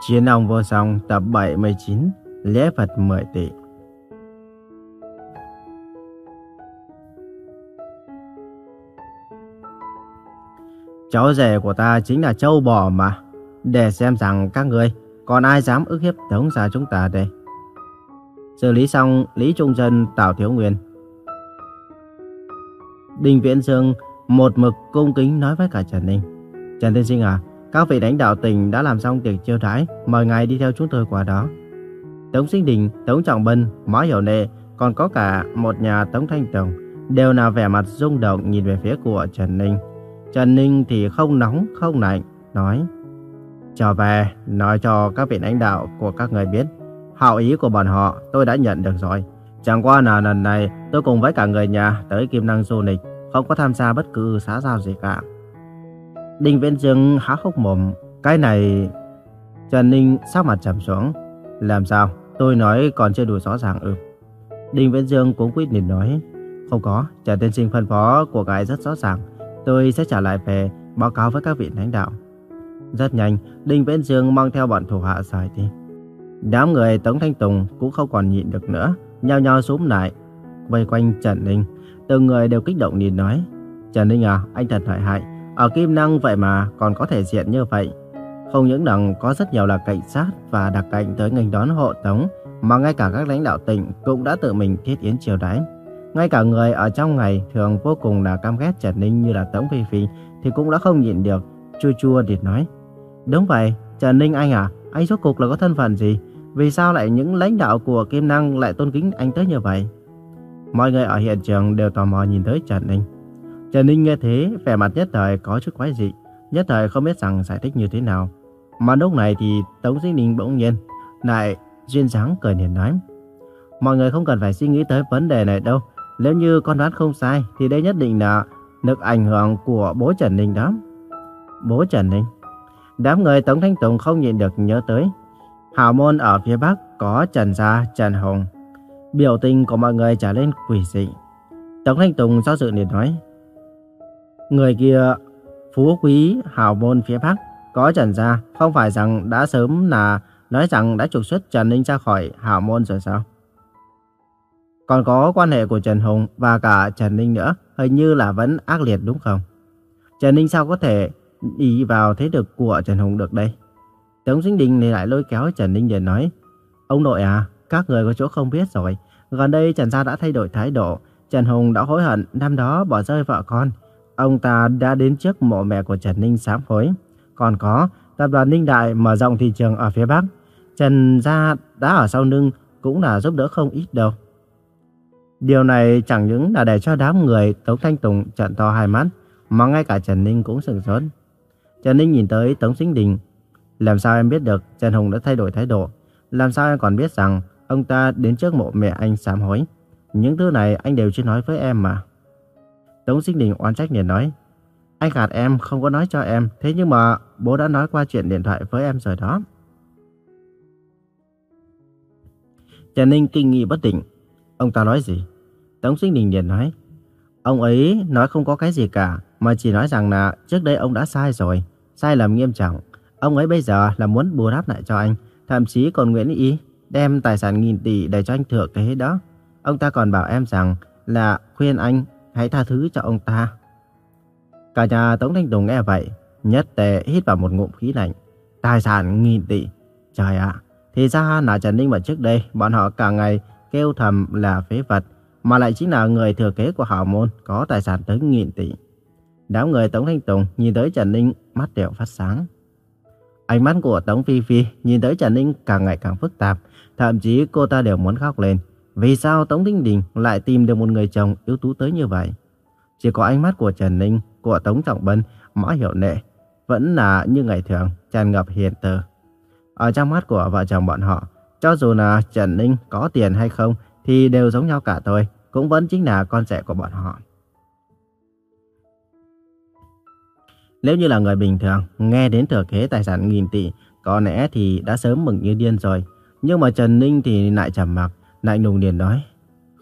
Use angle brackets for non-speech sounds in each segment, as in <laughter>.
Chiến ông vô song, tập 79 Lễ Phật 10 tỷ Cháu rể của ta chính là châu bò mà. Để xem rằng các người, Còn ai dám ức hiếp tống gia chúng ta đây? Xử lý xong, Lý Trung Dân, Tào Thiếu Nguyên. Đinh Viễn Dương một mực cung kính nói với cả Trần Ninh. Trần Tiên Sinh à các vị lãnh đạo tỉnh đã làm xong tiệc chiêu đãi, mời ngài đi theo chúng tôi qua đó. Tống Sinh Đình, Tống Trọng Bân, Mã Hiểu Nệ, còn có cả một nhà Tống Thanh Tùng, đều là vẻ mặt rung động nhìn về phía của Trần Ninh. Trần Ninh thì không nóng, không lạnh, nói Trở về, nói cho các vị lãnh đạo của các người biết. Hảo ý của bọn họ tôi đã nhận được rồi. Chẳng qua là lần này tôi cùng với cả người nhà tới Kim Năng du lịch, không có tham gia bất cứ xã giao gì cả. Đinh Viễn Dương há hốc mồm. Cái này... Trần Ninh sắc mặt trầm xuống. Làm sao? Tôi nói còn chưa đủ rõ ràng ừ. ư. Đinh Viễn Dương cũng quyết định nói. Không có, Trần Tiên Sinh phân phó của ngài rất rõ ràng. Tôi sẽ trả lại về báo cáo với các vị lãnh đạo. Rất nhanh, Đinh Viễn Dương mang theo bọn thủ hạ rời đi. Đám người Tống Thanh Tùng cũng không còn nhịn được nữa, nhao nhao xúm lại, vây quanh Trần Ninh. Từng người đều kích động nhìn nói, Trần Ninh à, anh thật lợi hại, ở Kim Năng vậy mà còn có thể diện như vậy. Không những rằng có rất nhiều là cảnh sát và đặc cảnh tới nghênh đón hộ tống, mà ngay cả các lãnh đạo tỉnh cũng đã tự mình thiết yến chiều đãi. Ngay cả người ở trong ngày thường vô cùng là căm ghét Trần Ninh như là Tống Phi Phi thì cũng đã không nhịn được, chua chua điệt nói. Đúng vậy, Trần Ninh anh à, anh rốt cuộc là có thân phận gì? Vì sao lại những lãnh đạo của Kim Năng lại tôn kính anh tới như vậy? Mọi người ở hiện trường đều tò mò nhìn tới Trần Ninh. Trần Ninh nghe thế, vẻ mặt nhất thời có chút quái dị, nhất thời không biết rằng giải thích như thế nào. Mà lúc này thì Tống Dinh Ninh bỗng nhiên lại duyên dáng cười niềm nói. Mọi người không cần phải suy nghĩ tới vấn đề này đâu. Nếu như con đoán không sai thì đây nhất định là lực ảnh hưởng của bố Trần Ninh đó. Bố Trần Ninh. Đám người Tống Thanh Tùng không nhịn được nhớ tới. Hào môn ở phía Bắc có Trần Gia, Trần hồng Biểu tình của mọi người trở lên quỷ dị. Tống Thanh Tùng do dự liền nói. Người kia phú quý hào môn phía Bắc có Trần gia, không phải rằng đã sớm là nói rằng đã trục xuất Trần Ninh ra khỏi hào môn rồi sao? Còn có quan hệ của Trần Hùng và cả Trần Ninh nữa, hình như là vẫn ác liệt đúng không? Trần Ninh sao có thể ý vào thế lực của Trần Hùng được đây? Tống Sinh Đình này lại lôi kéo Trần Ninh để nói, Ông nội à, các người có chỗ không biết rồi, gần đây Trần Gia đã thay đổi thái độ, Trần Hùng đã hối hận năm đó bỏ rơi vợ con, ông ta đã đến trước mộ mẹ của Trần Ninh sám hối. Còn có, tập đoàn Ninh Đại mở rộng thị trường ở phía Bắc. Trần Gia đã ở sau lưng cũng là giúp đỡ không ít đâu. Điều này chẳng những là để cho đám người Tống Thanh Tùng trận to hai mắt, mà ngay cả Trần Ninh cũng sửng sốt. Trần Ninh nhìn tới Tống Sinh Đình. Làm sao em biết được Trần Hùng đã thay đổi thái độ? Làm sao em còn biết rằng ông ta đến trước mộ mẹ anh sám hối? Những thứ này anh đều chưa nói với em mà. Tống Sinh Đình oan trách liền nói. Anh gạt em không có nói cho em, thế nhưng mà bố đã nói qua chuyện điện thoại với em rồi đó. Trần Ninh kinh nghi bất định. Ông ta nói gì? Tống Sinh Đình liền nói. Ông ấy nói không có cái gì cả, mà chỉ nói rằng là trước đây ông đã sai rồi, sai lầm nghiêm trọng. Ông ấy bây giờ là muốn bù đắp lại cho anh, thậm chí còn nguyện ý đem tài sản nghìn tỷ để cho anh thừa kế đó. Ông ta còn bảo em rằng là khuyên anh hãy tha thứ cho ông ta. Cả nhà Tống Thanh Tùng nghe vậy, nhất tề hít vào một ngụm khí lạnh. Tài sản nghìn tỷ. Trời ạ, thì ra là Trần Ninh mà trước đây, bọn họ cả ngày kêu thầm là phế vật, mà lại chính là người thừa kế của hảo môn có tài sản tới nghìn tỷ. Đám người Tống Thanh Tùng nhìn tới Trần Ninh mắt đều phát sáng. Ánh mắt của Tống Phi Phi nhìn tới Trần Ninh càng ngày càng phức tạp, thậm chí cô ta đều muốn khóc lên. Vì sao Tống Tinh Đình lại tìm được một người chồng yếu tú tới như vậy? Chỉ có ánh mắt của Trần Ninh, của Tống Trọng Bân, Mã Hiểu Nệ vẫn là như ngày thường, tràn ngập hiền từ. Ở trong mắt của vợ chồng bọn họ, cho dù là Trần Ninh có tiền hay không thì đều giống nhau cả thôi, cũng vẫn chính là con rể của bọn họ. Nếu như là người bình thường, nghe đến thừa kế tài sản nghìn tỷ, có lẽ thì đã sớm mừng như điên rồi. Nhưng mà Trần Ninh thì lại trầm mặc, Lạnh lùng liền nói,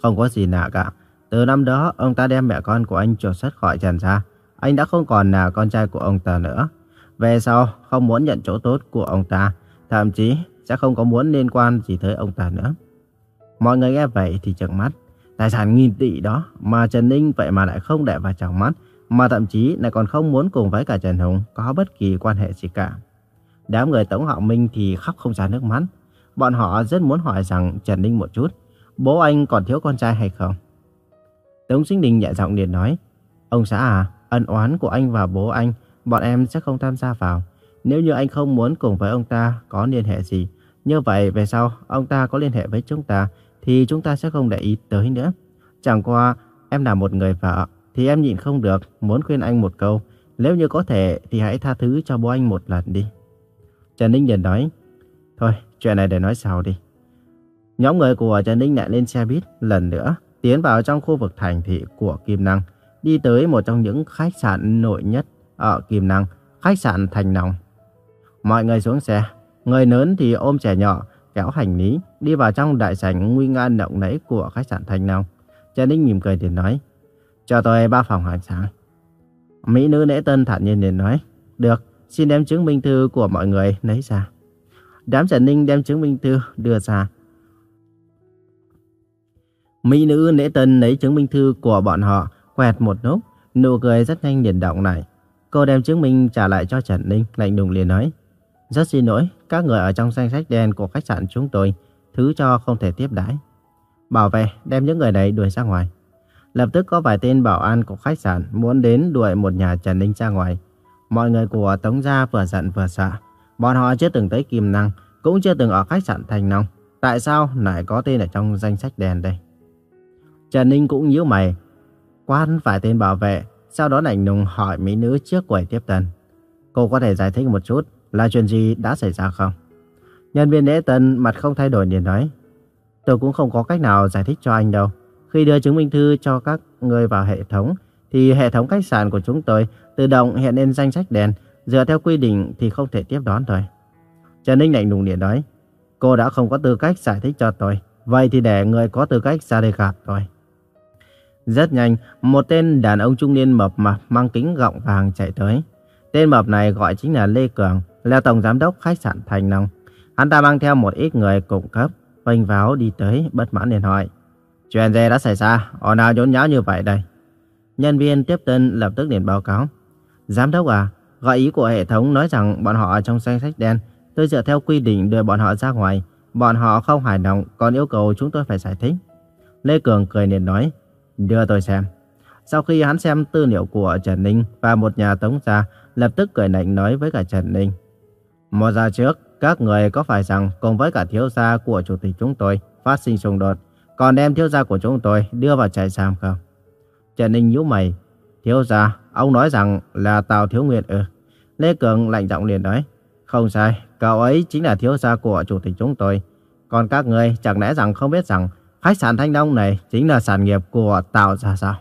không có gì lạ cả. Từ năm đó, ông ta đem mẹ con của anh trục xuất khỏi Trần ra. Anh đã không còn là con trai của ông ta nữa. Về sau, không muốn nhận chỗ tốt của ông ta, thậm chí sẽ không có muốn liên quan gì tới ông ta nữa. Mọi người nghe vậy thì trợn mắt. Tài sản nghìn tỷ đó mà Trần Ninh vậy mà lại không để vào trong mắt, mà thậm chí lại còn không muốn cùng với cả Trần Hùng có bất kỳ quan hệ gì cả. Đám người Tống Họ Minh thì khóc không ra nước mắt. Bọn họ rất muốn hỏi rằng Trần Ninh một chút, bố anh còn thiếu con trai hay không? Tống Sinh Đình nhẹ giọng liền nói, ông xã à, ân oán của anh và bố anh, bọn em sẽ không tham gia vào. Nếu như anh không muốn cùng với ông ta có liên hệ gì, như vậy về sau ông ta có liên hệ với chúng ta thì chúng ta sẽ không để ý tới nữa. Chẳng qua em là một người vợ thì em nhịn không được muốn khuyên anh một câu. Nếu như có thể thì hãy tha thứ cho bố anh một lần đi. Trần Ninh liền nói, thôi chuyện này để nói sau đi. Nhóm người của Trần Ninh lại lên xe buýt lần nữa, tiến vào trong khu vực thành thị của Kim Năng, đi tới một trong những khách sạn nổi nhất ở Kim Năng, khách sạn Thành Nòng. Mọi người xuống xe, người lớn thì ôm trẻ nhỏ, kéo hành lý, đi vào trong đại sảnh nguy nga động nẫy của khách sạn Thành Nòng. Trần Ninh mỉm cười thì nói, cho tôi ba phòng hàng sáng. Mỹ nữ lễ tân thản nhiên liền nói, được, xin đem chứng minh thư của mọi người lấy ra. Đám Trần Ninh đem chứng minh thư đưa ra. Mỹ nữ lễ tân lấy chứng minh thư của bọn họ, quẹt một nốt, nụ cười rất nhanh liền động lại. Cô đem chứng minh trả lại cho Trần Ninh, lạnh lùng liền nói. Rất xin lỗi, các người ở trong danh sách đen của khách sạn chúng tôi, thứ cho không thể tiếp đãi. Bảo vệ đem những người này đuổi ra ngoài. Lập tức có vài tên bảo an của khách sạn muốn đến đuổi một nhà Trần Ninh ra ngoài. Mọi người của Tống Gia vừa giận vừa sợ. Bọn họ chưa từng tới Kim Năng, cũng chưa từng ở khách sạn Thành Nông. Tại sao lại có tên ở trong danh sách đen đây? Trần Ninh cũng nhíu mày. Quan phải tên bảo vệ, sau đó lạnh lùng hỏi mỹ nữ trước quầy tiếp tân. Cô có thể giải thích một chút là chuyện gì đã xảy ra không? Nhân viên lễ tân mặt không thay đổi liền nói. Tôi cũng không có cách nào giải thích cho anh đâu. Khi đưa chứng minh thư cho các người vào hệ thống, thì hệ thống khách sạn của chúng tôi tự động hiện lên danh sách đen. Dựa theo quy định thì không thể tiếp đón rồi Trần Ninh lạnh lùng điện nói. Cô đã không có tư cách giải thích cho tôi. Vậy thì để người có tư cách ra đây gặp tôi. Rất nhanh, một tên đàn ông trung niên mập mạp mang kính gọng vàng chạy tới. Tên mập này gọi chính là Lê Cường, là tổng giám đốc khách sạn Thành Long. Hắn ta mang theo một ít người cùng cấp, vênh váo đi tới, bất mãn liền hỏi. Chuyện gì đã xảy ra, ồn nào nhốn nháo như vậy đây? Nhân viên tiếp tân lập tức liền báo cáo. Giám đốc à, Gợi ý của hệ thống nói rằng bọn họ ở trong danh sách đen. Tôi dựa theo quy định đưa bọn họ ra ngoài. Bọn họ không hài lòng, còn yêu cầu chúng tôi phải giải thích. Lê Cường cười liền nói, đưa tôi xem. Sau khi hắn xem tư liệu của Trần Ninh và một nhà tống gia, lập tức cười nạnh nói với cả Trần Ninh. Một giờ trước, các người có phải rằng cùng với cả thiếu gia của chủ tịch chúng tôi phát sinh xung đột, còn đem thiếu gia của chúng tôi đưa vào trại giam không? Trần Ninh nhíu mày. Thiếu gia, ông nói rằng là Tào Thiếu Nguyệt ư? Lê Cường lạnh giọng liền nói. Không sai, cậu ấy chính là thiếu gia của chủ tịch chúng tôi. Còn các người chẳng lẽ rằng không biết rằng khách sạn Thanh Đông này chính là sản nghiệp của Tào gia sao?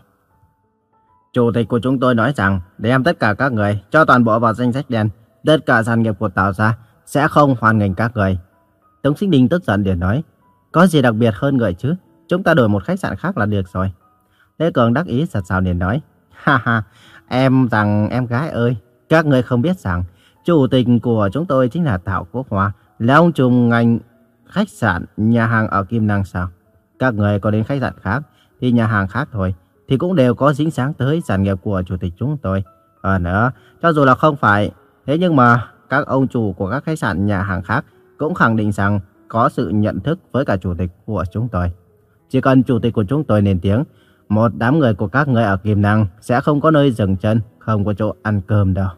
Chủ tịch của chúng tôi nói rằng đem tất cả các người cho toàn bộ vào danh sách đen. Tất cả sản nghiệp của Tào gia sẽ không hoàn nghênh các người. Tống Sinh Đình tức giận để nói. Có gì đặc biệt hơn người chứ? Chúng ta đổi một khách sạn khác là được rồi. Lê Cường đắc ý sật sào liền nói. Ha ha, em rằng em gái ơi, các người không biết rằng chủ tịch của chúng tôi chính là Thảo Quốc Hoa, là ông trùm ngành khách sạn, nhà hàng ở Kim Năng sao? Các người có đến khách sạn khác thì nhà hàng khác thôi, thì cũng đều có dính sáng tới sản nghiệp của chủ tịch chúng tôi. Ờ, ở nữa, cho dù là không phải, thế nhưng mà các ông chủ của các khách sạn nhà hàng khác cũng khẳng định rằng có sự nhận thức với cả chủ tịch của chúng tôi. Chỉ cần chủ tịch của chúng tôi lên tiếng, một đám người của các người ở Kim Năng sẽ không có nơi dừng chân, không có chỗ ăn cơm đâu.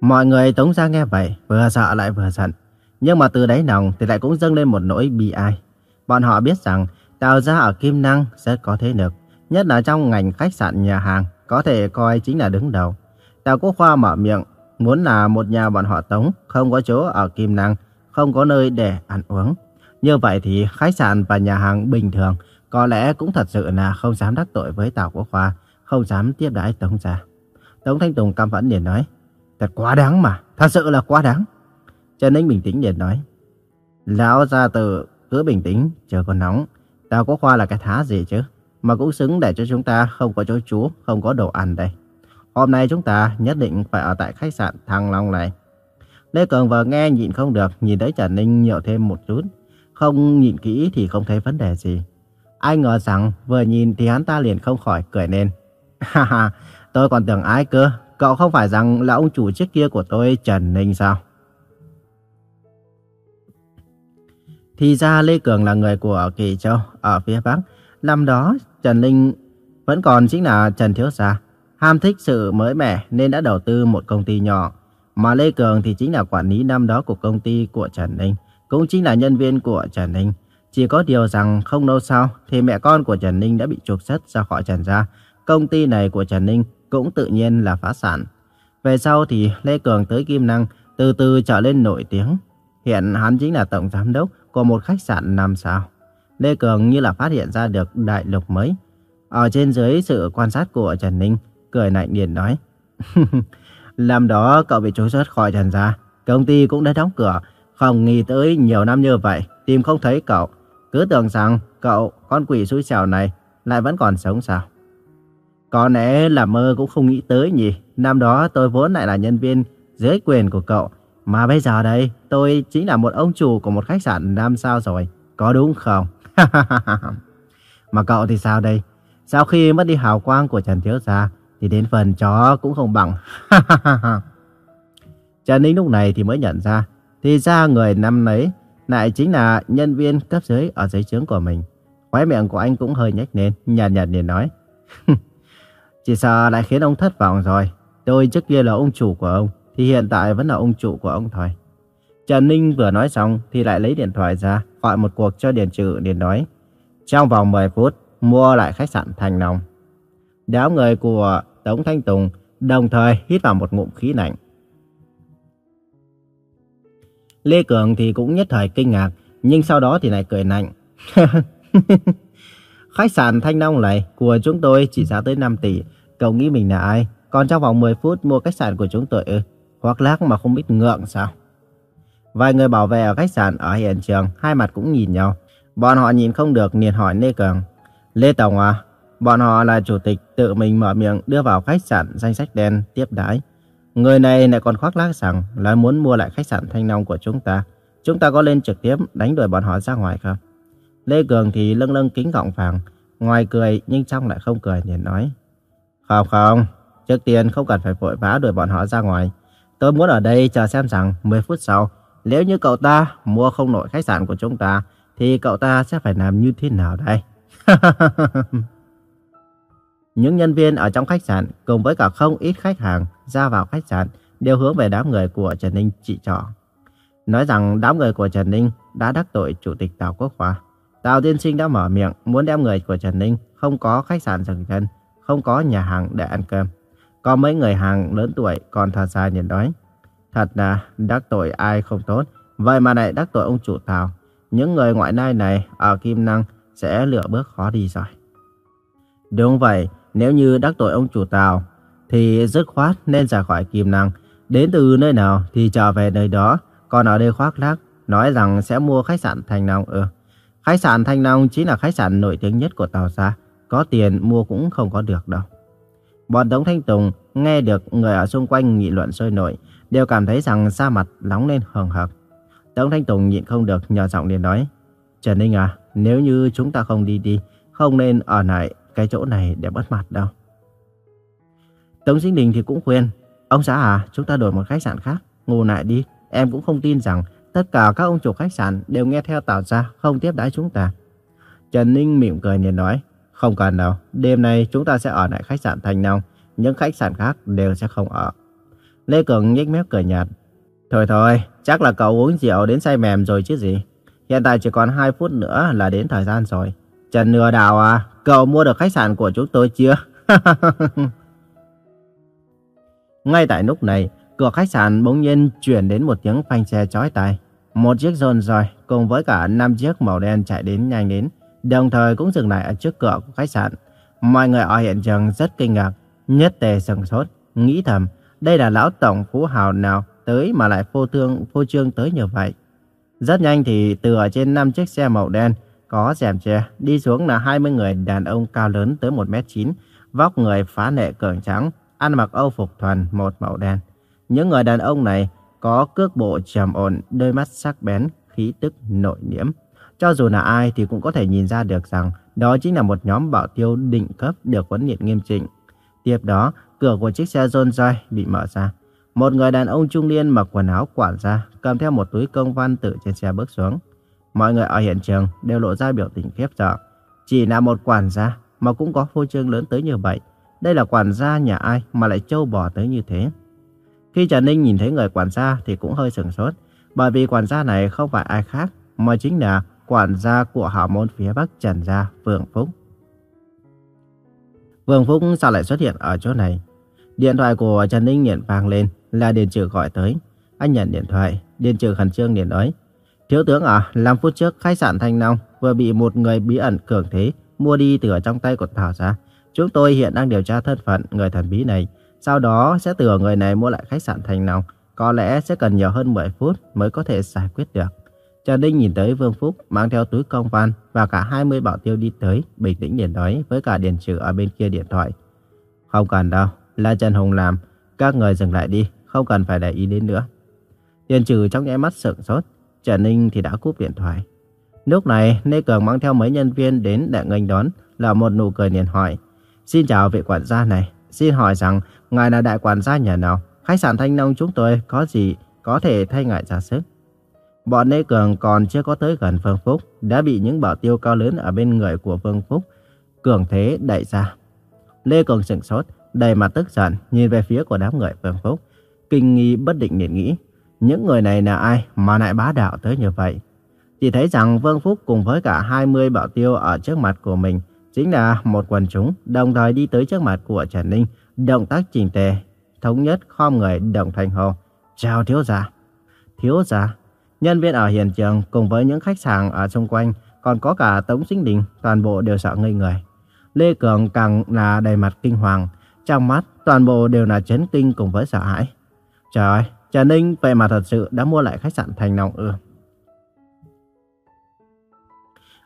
Mọi người tống ra nghe vậy, vừa sợ lại vừa giận. Nhưng mà từ đáy lòng thì lại cũng dâng lên một nỗi bi ai. Bọn họ biết rằng Tào gia ở Kim Năng rất có thế lực, nhất là trong ngành khách sạn nhà hàng, có thể coi chính là đứng đầu. Tào Quốc Khoa mở miệng, muốn là một nhà bọn họ tống, không có chỗ ở Kim Năng, không có nơi để ăn uống. Như vậy thì khách sạn và nhà hàng bình thường có lẽ cũng thật sự là không dám đắc tội với Tào Quốc Khoa, không dám tiếp đãi Tống gia. Tống Thanh Tùng căm phẫn liền nói, thật quá đáng mà, thật sự là quá đáng. Trần Ninh bình tĩnh liền nói, Lão gia tử cứ bình tĩnh, chờ còn nóng. Tào Quốc Khoa là cái thá gì chứ, mà cũng xứng để cho chúng ta không có chỗ trú, không có đồ ăn đây. Hôm nay chúng ta nhất định phải ở tại khách sạn Thăng Long này. Lê Cường vừa nghe nhịn không được, nhìn thấy Trần Ninh nhiều thêm một chút. Không nhìn kỹ thì không thấy vấn đề gì. Ai ngờ rằng vừa nhìn thì hắn ta liền không khỏi cười lên. <laughs> Ha ha, tôi còn tưởng ai cơ, cậu không phải rằng là ông chủ trước kia của tôi Trần Ninh sao? Thì ra Lê Cường là người của Kỳ Châu ở phía Bắc. Năm đó Trần Ninh vẫn còn chính là Trần Thiếu Gia. Ham thích sự mới mẻ nên đã đầu tư một công ty nhỏ. Mà Lê Cường thì chính là quản lý năm đó của công ty của Trần Ninh. Cũng chính là nhân viên của Trần Ninh. Chỉ có điều rằng không lâu sau thì mẹ con của Trần Ninh đã bị trục xuất ra khỏi Trần Gia. Công ty này của Trần Ninh cũng tự nhiên là phá sản. Về sau thì Lê Cường tới Kim Năng từ từ trở lên nổi tiếng. Hiện hắn chính là tổng giám đốc của một khách sạn năm sao. Lê Cường như là phát hiện ra được đại lục mới. Ở trên dưới sự quan sát của Trần Ninh, cười lạnh điện nói. <laughs> Làm đó cậu bị trục xuất khỏi Trần gia, công ty cũng đã đóng cửa, không nghĩ tới nhiều năm như vậy, tìm không thấy cậu. Cứ tưởng rằng cậu, con quỷ xui xẻo này, lại vẫn còn sống sao? Có lẽ là mơ cũng không nghĩ tới nhỉ. Năm đó tôi vốn lại là nhân viên dưới quyền của cậu. Mà bây giờ đây, tôi chính là một ông chủ của một khách sạn năm sao rồi. Có đúng không? <laughs> mà cậu thì sao đây? Sau khi mất đi hào quang của Trần Thiếu Gia, thì đến phần chó cũng không bằng. <laughs> Trần Ninh lúc này thì mới nhận ra, thì ra người năm ấy lại chính là nhân viên cấp dưới ở dưới trướng của mình. Khóe miệng của anh cũng hơi nhếch lên, nhàn nhạt liền nói. Chỉ sợ lại khiến ông thất vọng rồi. Tôi trước kia là ông chủ của ông, thì hiện tại vẫn là ông chủ của ông thôi. Trần Ninh vừa nói xong thì lại lấy điện thoại ra, gọi một cuộc cho Điền Trừ liền nói. Trong vòng 10 phút, mua lại khách sạn Thành Long. Đám người của Tống Thanh Tùng đồng thời hít vào một ngụm khí lạnh. Lê Cường thì cũng nhất thời kinh ngạc, nhưng sau đó thì lại cười lạnh. <laughs> Khách sạn Thanh Long này của chúng tôi chỉ giá tới 5 tỷ. Cậu nghĩ mình là ai? Còn trong vòng 10 phút mua khách sạn của chúng tôi ư? Hoặc lác mà không biết ngượng sao? Vài người bảo vệ ở khách sạn ở hiện trường, hai mặt cũng nhìn nhau. Bọn họ nhìn không được liền hỏi Lê Cường. Lê Tổng à, bọn họ là chủ tịch tự mình mở miệng đưa vào khách sạn danh sách đen tiếp đái. Người này lại còn khoác lác rằng là muốn mua lại khách sạn Thanh Long của chúng ta. Chúng ta có lên trực tiếp đánh đuổi bọn họ ra ngoài không? Lê Cường thì lưng lưng kính gọng vàng, ngoài cười nhưng trong lại không cười liền nói. Không không, trước tiên không cần phải vội vã đuổi bọn họ ra ngoài. Tôi muốn ở đây chờ xem rằng 10 phút sau, nếu như cậu ta mua không nổi khách sạn của chúng ta, thì cậu ta sẽ phải làm như thế nào đây? <laughs> Những nhân viên ở trong khách sạn cùng với cả không ít khách hàng ra vào khách sạn đều hướng về đám người của Trần Ninh trị trỏ. Nói rằng đám người của Trần Ninh đã đắc tội Chủ tịch Tào Quốc Hoa. Tào Tiên Sinh đã mở miệng muốn đem người của Trần Ninh không có khách sạn dừng chân, không có nhà hàng để ăn cơm. Có mấy người hàng lớn tuổi còn thật ra nhìn đói. Thật là đắc tội ai không tốt, vậy mà lại đắc tội ông chủ Tào. Những người ngoại lai này ở Kim Năng sẽ lựa bước khó đi rồi. Đúng vậy, nếu như đắc tội ông chủ Tào thì dứt khoát nên ra khỏi Kim Năng. Đến từ nơi nào thì trở về nơi đó, còn ở đây khoác lác, nói rằng sẽ mua khách sạn Thành Long Ừ. Khách sạn Thanh Long chính là khách sạn nổi tiếng nhất của Tàu Gia. Có tiền mua cũng không có được đâu. Bọn Tống Thanh Tùng nghe được người ở xung quanh nghị luận sôi nổi, đều cảm thấy rằng da mặt nóng lên hừng hực. Tống Thanh Tùng nhịn không được nhỏ giọng liền nói, Trần Ninh à, nếu như chúng ta không đi đi, không nên ở lại cái chỗ này để mất mặt đâu. Tống Sinh Đình thì cũng khuyên, ông xã à, chúng ta đổi một khách sạn khác, ngủ lại đi. Em cũng không tin rằng tất cả các ông chủ khách sạn đều nghe theo Tào gia không tiếp đãi chúng ta. Trần Ninh mỉm cười nhìn nói, không cần đâu, đêm nay chúng ta sẽ ở lại khách sạn Thành Long, những khách sạn khác đều sẽ không ở. Lê Cường nhếch mép cười nhạt, thôi thôi, chắc là cậu uống rượu đến say mềm rồi chứ gì. Hiện tại chỉ còn 2 phút nữa là đến thời gian rồi. Trần Nừa Đào à, cậu mua được khách sạn của chúng tôi chưa? <laughs> Ngay tại lúc này, cửa khách sạn bỗng nhiên chuyển đến một tiếng phanh xe chói tai. Một chiếc rôn rồi cùng với cả năm chiếc màu đen chạy đến nhanh đến, đồng thời cũng dừng lại ở trước cửa của khách sạn. Mọi người ở hiện trường rất kinh ngạc, nhất tề sừng sốt, nghĩ thầm, đây là lão tổng phú hào nào tới mà lại phô thương phô trương tới như vậy. Rất nhanh thì từ ở trên năm chiếc xe màu đen có rèm che, đi xuống là 20 người đàn ông cao lớn tới 1m9, vóc người phá nệ cường trắng, ăn mặc âu phục thuần một màu đen. Những người đàn ông này có cước bộ trầm ổn, đôi mắt sắc bén, khí tức nội liễm. Cho dù là ai thì cũng có thể nhìn ra được rằng đó chính là một nhóm bảo tiêu đỉnh cấp được huấn luyện nghiêm chỉnh. Tiếp đó, cửa của chiếc xe Rolls Royce bị mở ra. Một người đàn ông trung niên mặc quần áo quản gia, cầm theo một túi công văn từ trên xe bước xuống. Mọi người ở hiện trường đều lộ ra biểu tình khiếp sợ. Chỉ là một quản gia mà cũng có phô trương lớn tới như vậy. Đây là quản gia nhà ai mà lại trâu bò tới như thế. Khi Trần Ninh nhìn thấy người quản gia thì cũng hơi sừng sốt. Bởi vì quản gia này không phải ai khác mà chính là quản gia của họ môn phía Bắc Trần Gia, Vương Phúc. Vương Phúc sao lại xuất hiện ở chỗ này? Điện thoại của Trần Ninh nhận vang lên là Điền Trừ gọi tới. Anh nhận điện thoại, Điền Trừ khẩn trương liền nói. Thiếu tướng à, 5 phút trước khách sạn Thanh Long vừa bị một người bí ẩn cường thế mua đi từ ở trong tay của Thảo ra. Chúng tôi hiện đang điều tra thân phận người thần bí này. Sau đó sẽ từ người này mua lại khách sạn Thanh Long. Có lẽ sẽ cần nhiều hơn 10 phút mới có thể giải quyết được. Trần đinh nhìn tới Vương Phúc mang theo túi công văn và cả 20 bảo tiêu đi tới, bình tĩnh liền nói với cả Điền Trừ ở bên kia điện thoại. Không cần đâu, là Trần Hùng làm, các người dừng lại đi, không cần phải để ý đến nữa. Điền Trừ trong nháy mắt sững sốt, Trần Ninh thì đã cúp điện thoại. Lúc này, Lê Cường mang theo mấy nhân viên đến để nghênh đón là một nụ cười liền hỏi. Xin chào vị quản gia này, xin hỏi rằng ngài là đại quản gia nhà nào? Khách sạn Thanh Nông chúng tôi có gì có thể thay ngài ra sức? Bọn Lê Cường còn chưa có tới gần Phương Phúc, đã bị những bảo tiêu cao lớn ở bên người của Phương Phúc cường thế đẩy ra. Lê Cường sững sốt, đầy mặt tức giận nhìn về phía của đám người Phương Phúc, kinh nghi bất định liền nghĩ, những người này là ai mà lại bá đạo tới như vậy? Chỉ thấy rằng Vương Phúc cùng với cả 20 bảo tiêu ở trước mặt của mình chính là một quần chúng đồng thời đi tới trước mặt của Trần Ninh, động tác chỉnh tề, thống nhất khom người đồng thành hồ. Chào thiếu gia. Thiếu gia. Nhân viên ở hiện trường cùng với những khách sạn ở xung quanh, còn có cả Tống Sinh Đình, toàn bộ đều sợ ngây người. Lê Cường càng là đầy mặt kinh hoàng, trong mắt toàn bộ đều là chấn kinh cùng với sợ hãi. Trời ơi, Trần Ninh vậy mà thật sự đã mua lại khách sạn Thành Long ư.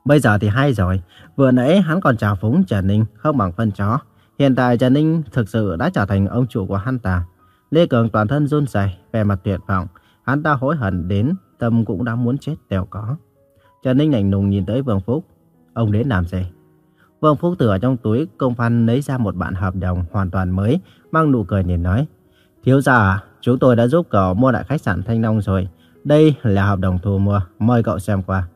Bây giờ thì hay rồi, vừa nãy hắn còn chào phúng Trần Ninh không bằng phân chó. Hiện tại Trần Ninh thực sự đã trở thành ông chủ của hắn ta. Lê Cường toàn thân run rẩy, vẻ mặt tuyệt vọng. Hắn ta hối hận đến, tâm cũng đã muốn chết đều có. Trần Ninh lạnh lùng nhìn tới Vương Phúc. Ông đến làm gì? Vương Phúc từ ở trong túi công văn lấy ra một bản hợp đồng hoàn toàn mới, mang nụ cười nhìn nói. Thiếu gia à, chúng tôi đã giúp cậu mua lại khách sạn Thanh Long rồi. Đây là hợp đồng thu mua, mời cậu xem qua.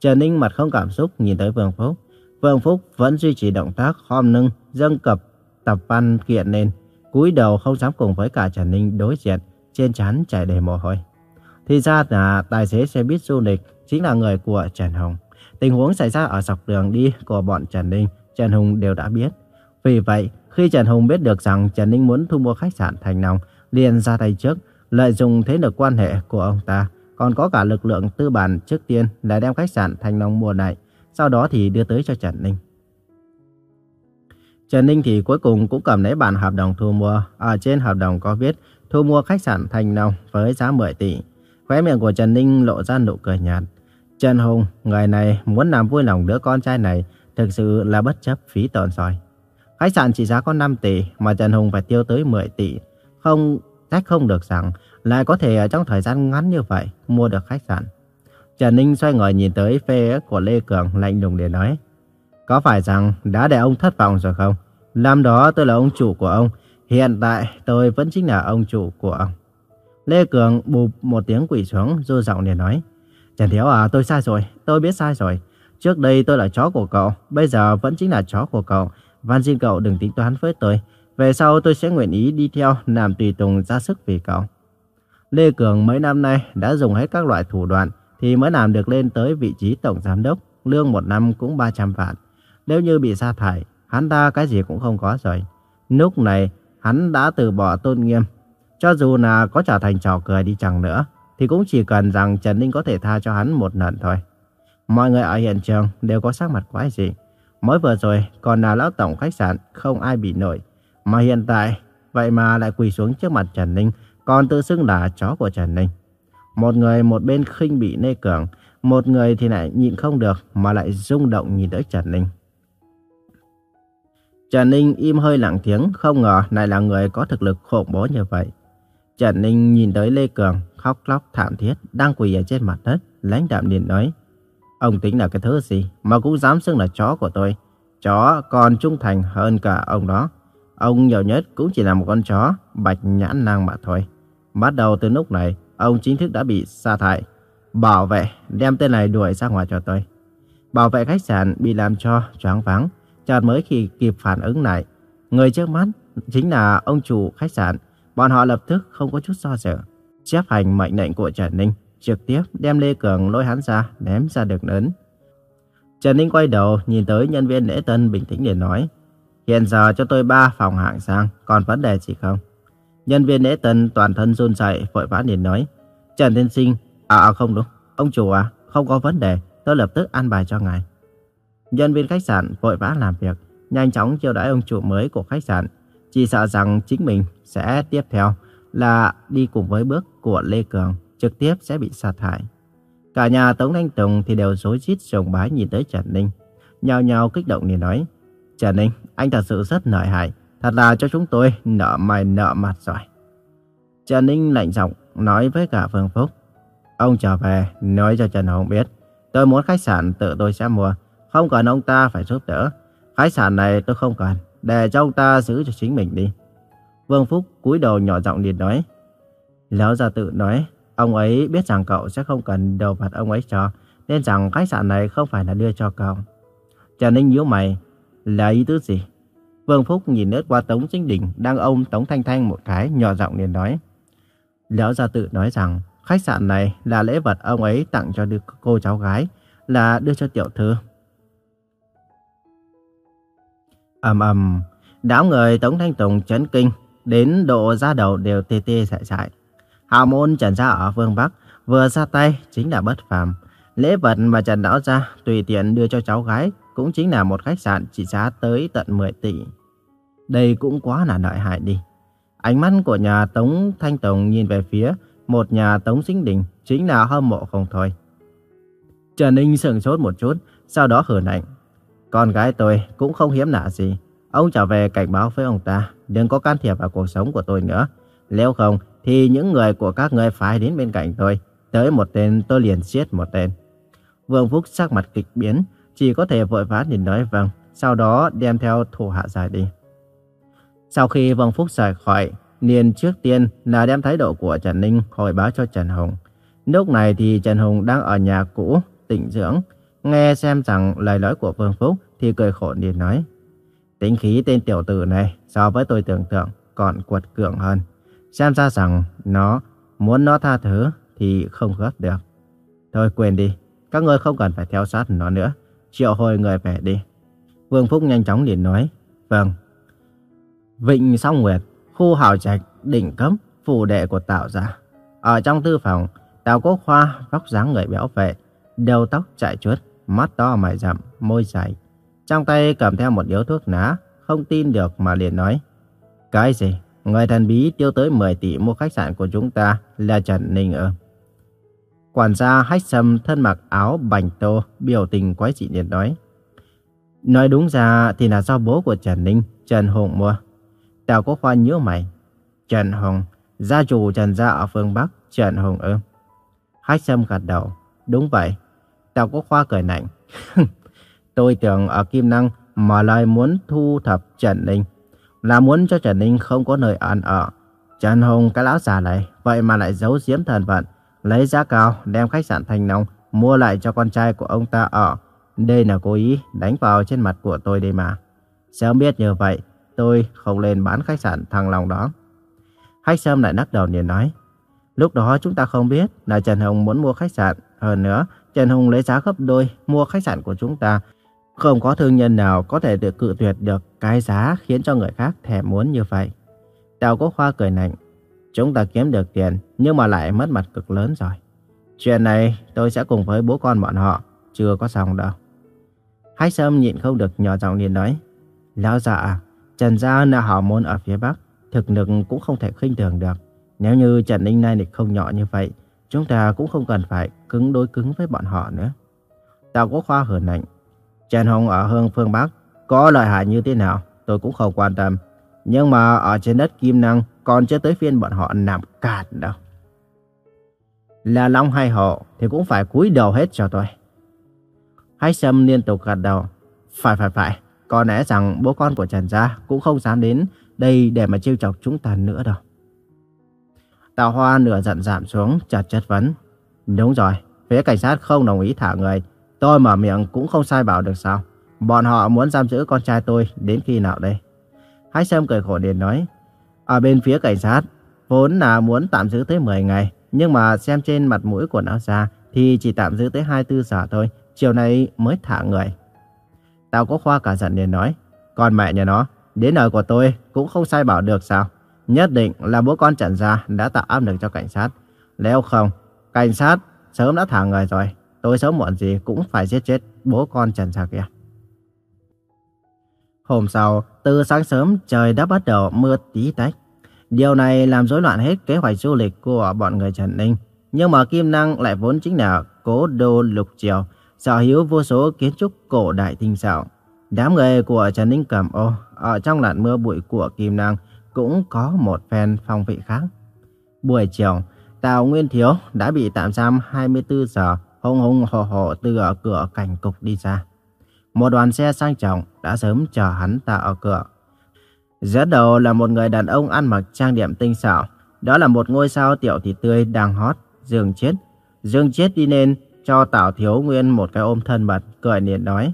Trần Ninh mặt không cảm xúc nhìn tới Vương Phúc. Vương Phúc vẫn duy trì động tác khom lưng, dâng cập tập văn kiện lên, cúi đầu không dám cùng với cả Trần Ninh đối diện, trên trán chảy đầy mồ hôi. Thì ra là tài xế xe buýt du lịch chính là người của Trần Hồng. Tình huống xảy ra ở dọc đường đi của bọn Trần Ninh, Trần Hùng đều đã biết. Vì vậy, khi Trần Hùng biết được rằng Trần Ninh muốn thu mua khách sạn Thành Long, liền ra tay trước, lợi dụng thế lực quan hệ của ông ta, còn có cả lực lượng tư bản trước tiên là đem khách sạn Thành Long mua lại, sau đó thì đưa tới cho Trần Ninh. Trần Ninh thì cuối cùng cũng cầm lấy bản hợp đồng thu mua, ở trên hợp đồng có viết thu mua khách sạn Thành Long với giá 10 tỷ. Khóe miệng của Trần Ninh lộ ra nụ cười nhạt. Trần Hùng, người này muốn làm vui lòng đứa con trai này, thực sự là bất chấp phí tổn rồi. Khách sạn chỉ giá có 5 tỷ mà Trần Hùng phải tiêu tới 10 tỷ. Không, trách không được rằng lại có thể ở trong thời gian ngắn như vậy mua được khách sạn. Trần Ninh xoay người nhìn tới phê của Lê Cường lạnh lùng để nói. Có phải rằng đã để ông thất vọng rồi không? Năm đó tôi là ông chủ của ông, hiện tại tôi vẫn chính là ông chủ của ông. Lê Cường bụp một tiếng quỷ xuống, rô giọng để nói. Trần Thiếu à, tôi sai rồi, tôi biết sai rồi. Trước đây tôi là chó của cậu, bây giờ vẫn chính là chó của cậu. Van xin cậu đừng tính toán với tôi. Về sau tôi sẽ nguyện ý đi theo làm tùy tùng ra sức vì cậu. Lê Cường mấy năm nay đã dùng hết các loại thủ đoạn thì mới làm được lên tới vị trí tổng giám đốc, lương một năm cũng 300 vạn. Nếu như bị sa thải, hắn ta cái gì cũng không có rồi. Lúc này, hắn đã từ bỏ tôn nghiêm. Cho dù là có trở thành trò cười đi chẳng nữa, thì cũng chỉ cần rằng Trần Ninh có thể tha cho hắn một lần thôi. Mọi người ở hiện trường đều có sắc mặt quái dị. Mới vừa rồi còn là lão tổng khách sạn, không ai bị nổi. Mà hiện tại, vậy mà lại quỳ xuống trước mặt Trần Ninh, còn tự xưng là chó của Trần Ninh. Một người một bên khinh bị Lê Cường, một người thì lại nhịn không được mà lại rung động nhìn tới Trần Ninh. Trần Ninh im hơi lặng tiếng, không ngờ lại là người có thực lực khủng bố như vậy. Trần Ninh nhìn tới Lê Cường, khóc lóc thảm thiết, đang quỳ ở trên mặt đất, lãnh đạm liền nói. Ông tính là cái thứ gì mà cũng dám xưng là chó của tôi. Chó còn trung thành hơn cả ông đó. Ông nhiều nhất cũng chỉ là một con chó, bạch nhãn lang mà thôi. Bắt đầu từ lúc này, ông chính thức đã bị sa thải. Bảo vệ, đem tên này đuổi ra ngoài cho tôi. Bảo vệ khách sạn bị làm cho choáng váng, chợt mới khi kịp phản ứng lại. Người trước mắt chính là ông chủ khách sạn. Bọn họ lập tức không có chút do dự. Chấp hành mệnh lệnh của Trần Ninh, trực tiếp đem Lê Cường lôi hắn ra, ném ra được lớn. Trần Ninh quay đầu nhìn tới nhân viên lễ tân bình tĩnh để nói. Hiện giờ cho tôi ba phòng hạng sang, còn vấn đề gì không? Nhân viên lễ tân toàn thân run rẩy vội vã liền nói. Trần thiên Sinh, à, à không đúng, ông chủ à, không có vấn đề, tôi lập tức an bài cho ngài. Nhân viên khách sạn vội vã làm việc, nhanh chóng chiêu đãi ông chủ mới của khách sạn. Chỉ sợ rằng chính mình sẽ tiếp theo là đi cùng với bước của Lê Cường, trực tiếp sẽ bị sa thải. Cả nhà Tống Thanh Tùng thì đều rối rít sùng bái nhìn tới Trần Ninh. Nhào nhào kích động thì nói, Trần Ninh, anh thật sự rất lợi hại, thật là cho chúng tôi nợ mày nợ mặt rồi. Trần Ninh lạnh giọng nói với cả Phương Phúc, ông trở về nói cho Trần Hồng biết, tôi muốn khách sạn tự tôi sẽ mua, không cần ông ta phải giúp đỡ. Khách sạn này tôi không cần, để cho ông ta giữ cho chính mình đi. Vương Phúc cúi đầu nhỏ giọng liền nói. Lão gia tự nói, ông ấy biết rằng cậu sẽ không cần đầu vật ông ấy cho, nên rằng khách sạn này không phải là đưa cho cậu. Trần Ninh nhíu mày, là ý tứ gì? Vương Phúc nhìn lướt qua Tống Sinh Đình đang ôm Tống Thanh Thanh một cái, nhỏ giọng liền nói. Lão gia tự nói rằng khách sạn này là lễ vật ông ấy tặng cho cô cháu gái, là đưa cho tiểu thư. ầm ầm, đám người Tống Thanh Tùng chấn kinh, đến độ da đầu đều tê tê dại dại. Hào môn Trần Gia ở phương Bắc vừa ra tay chính là bất phàm. Lễ vật mà Trần Lão Gia tùy tiện đưa cho cháu gái cũng chính là một khách sạn trị giá tới tận 10 tỷ. Đây cũng quá là lợi hại đi. Ánh mắt của nhà Tống Thanh Tùng nhìn về phía một nhà Tống Sinh Đình chính là hâm mộ không thôi. Trần Ninh sừng sốt một chút, sau đó hờn lạnh. Con gái tôi cũng không hiếm lạ gì. Ông trở về cảnh báo với ông ta, đừng có can thiệp vào cuộc sống của tôi nữa. Nếu không, thì những người của các người phải đến bên cạnh tôi. Tới một tên tôi liền giết một tên. Vương Phúc sắc mặt kịch biến, chỉ có thể vội vã nhìn nói vâng, sau đó đem theo thủ hạ giải đi. Sau khi Vương Phúc rời khỏi, Niên trước tiên là đem thái độ của Trần Ninh hồi báo cho Trần Hùng. Lúc này thì Trần Hùng đang ở nhà cũ, tịnh dưỡng. Nghe xem rằng lời nói của Vương Phúc thì cười khổ Niên nói. Tính khí tên tiểu tử này so với tôi tưởng tượng còn quật cường hơn. Xem ra rằng nó muốn nó tha thứ thì không gấp được. Thôi quên đi, các ngươi không cần phải theo sát nó nữa. Triệu hồi người về đi. Vương Phúc nhanh chóng liền nói. Vâng. Vịnh Song Nguyệt, khu hào trạch, đỉnh cấm, phù đệ của Tạo gia. Ở trong thư phòng, Tào Quốc Khoa vóc dáng người béo vệ, đầu tóc chạy chuốt, mắt to mày rậm, môi dày. Trong tay cầm theo một điếu thuốc ná, không tin được mà liền nói. Cái gì? Người thần bí tiêu tới 10 tỷ mua khách sạn của chúng ta là Trần Ninh ư? Quản gia hách sâm thân mặc áo bành tô, biểu tình quái dị liền nói. Nói đúng ra thì là do bố của Trần Ninh, Trần Hùng mua. Tào Quốc Khoa nhớ mày. Trần Hùng, gia chủ Trần gia ở phương Bắc, Trần Hùng ư? Hách sâm gật đầu. Đúng vậy. Tào Quốc Khoa cười lạnh. <laughs> Tôi tưởng ở Kim Năng mà lại muốn thu thập Trần Ninh. Là muốn cho Trần Ninh không có nơi ăn ở. Trần Hùng cái lão già này, vậy mà lại giấu giếm thần vận. Lấy giá cao đem khách sạn Thành Nông mua lại cho con trai của ông ta ở. Đây là cố ý đánh vào trên mặt của tôi đây mà. Sớm biết như vậy, tôi không lên bán khách sạn Thăng Long đó. khách Sâm lại nắc đầu liền nói. Lúc đó chúng ta không biết là Trần Hùng muốn mua khách sạn. Hơn nữa, Trần Hùng lấy giá gấp đôi mua khách sạn của chúng ta. Không có thương nhân nào có thể được cự tuyệt được cái giá khiến cho người khác thèm muốn như vậy. Đào Quốc Khoa cười lạnh. Chúng ta kiếm được tiền nhưng mà lại mất mặt cực lớn rồi. Chuyện này tôi sẽ cùng với bố con bọn họ. Chưa có xong đâu. Hách Sâm nhịn không được nhỏ giọng liền nói. Lão dạ, Trần Gia là họ môn ở phía Bắc. Thực lực cũng không thể khinh thường được. Nếu như Trần Ninh nay Nịch không nhỏ như vậy, chúng ta cũng không cần phải cứng đối cứng với bọn họ nữa. Tào Quốc Khoa hờn lạnh. Trần Hồng ở hương phương Bắc có lợi hại như thế nào, tôi cũng không quan tâm. Nhưng mà ở trên đất Kim Năng còn chưa tới phiên bọn họ nằm cạn đâu. Là Long hay họ thì cũng phải cúi đầu hết cho tôi. Hách Sâm liên tục gật đầu. Phải phải phải, có lẽ rằng bố con của Trần Gia cũng không dám đến đây để mà trêu chọc chúng ta nữa đâu. Tào Hoa nửa giận giảm xuống, chặt chất vấn. Đúng rồi, phía cảnh sát không đồng ý thả người. Tôi mở miệng cũng không sai bảo được sao. Bọn họ muốn giam giữ con trai tôi đến khi nào đây? Hách Sâm cười khổ điện nói. Ở bên phía cảnh sát, vốn là muốn tạm giữ tới 10 ngày. Nhưng mà xem trên mặt mũi của nó ra thì chỉ tạm giữ tới 24 giờ thôi. Chiều nay mới thả người. Tao có khoa cả giận liền nói. Con mẹ nhà nó, đến nơi của tôi cũng không sai bảo được sao. Nhất định là bố con Trần Gia đã tạo áp lực cho cảnh sát. Nếu không, cảnh sát sớm đã thả người rồi. Tôi sớm muộn gì cũng phải giết chết bố con Trần Gia kia. Hôm sau, từ sáng sớm trời đã bắt đầu mưa tí tách. Điều này làm rối loạn hết kế hoạch du lịch của bọn người Trần Ninh. Nhưng mà Kim Năng lại vốn chính là cố đô lục triều, sở hữu vô số kiến trúc cổ đại tinh xảo. Đám người của Trần Ninh cầm ô ở trong làn mưa bụi của Kim Năng cũng có một phen phong vị khác. Buổi chiều, Tào Nguyên Thiếu đã bị tạm giam 24 giờ hùng hùng hồ hồ từ ở cửa cảnh cục đi ra. Một đoàn xe sang trọng đã sớm chờ hắn ta ở cửa. Dẫn đầu là một người đàn ông ăn mặc trang điểm tinh xảo. Đó là một ngôi sao tiểu thịt tươi đang hot, Dương Chết. Dương Chết đi lên cho Tào Thiếu Nguyên một cái ôm thân mật, cười niệm nói.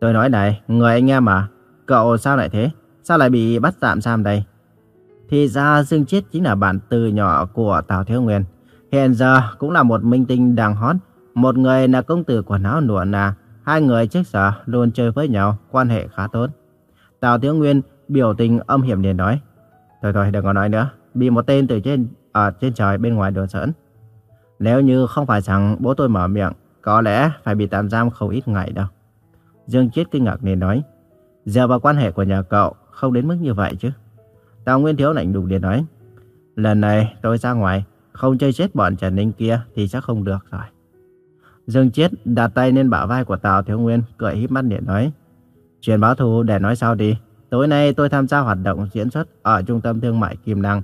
Tôi nói này, người anh em à, cậu sao lại thế? Sao lại bị bắt tạm giam đây? Thì ra Dương Chết chính là bạn từ nhỏ của Tào Thiếu Nguyên. Hiện giờ cũng là một minh tinh đang hot. Một người là công tử quần áo nụa nà. Hai người trước giờ luôn chơi với nhau, quan hệ khá tốt. Tào Thiếu Nguyên biểu tình âm hiểm liền nói. Thôi thôi, đừng có nói nữa. Bị một tên từ trên ở trên trời bên ngoài đùa giỡn. Nếu như không phải rằng bố tôi mở miệng, có lẽ phải bị tạm giam không ít ngày đâu. Dương Chiết kinh ngạc liền nói. Giờ vào quan hệ của nhà cậu không đến mức như vậy chứ. Tào Nguyên Thiếu lạnh đùng liền nói. Lần này tôi ra ngoài, không chơi chết bọn Trần Ninh kia thì chắc không được rồi. Dương Chiết đặt tay lên bả vai của Tào Thiếu Nguyên, cười híp mắt điện nói. Chuyện báo thù để nói sau đi. Tối nay tôi tham gia hoạt động diễn xuất ở trung tâm thương mại Kim Năng.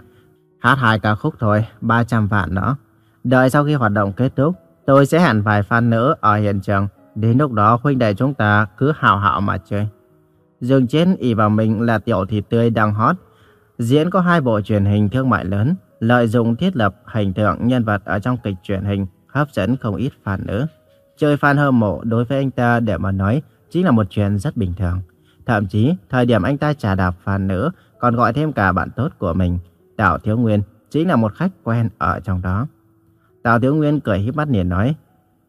Hát hai ca khúc thôi, 300 vạn nữa. Đợi sau khi hoạt động kết thúc, tôi sẽ hẹn vài fan nữa ở hiện trường. Đến lúc đó huynh đệ chúng ta cứ hào hạo mà chơi. Dương Chết ỉ vào mình là tiểu thị tươi đang hot. Diễn có hai bộ truyền hình thương mại lớn, lợi dụng thiết lập hình tượng nhân vật ở trong kịch truyền hình, hấp dẫn không ít fan nữa. Chơi fan hâm mộ đối với anh ta để mà nói chính là một chuyện rất bình thường. Thậm chí, thời điểm anh ta trả đạp fan nữ, còn gọi thêm cả bạn tốt của mình, Tào Thiếu Nguyên, chính là một khách quen ở trong đó. Tào Thiếu Nguyên cười híp mắt liền nói,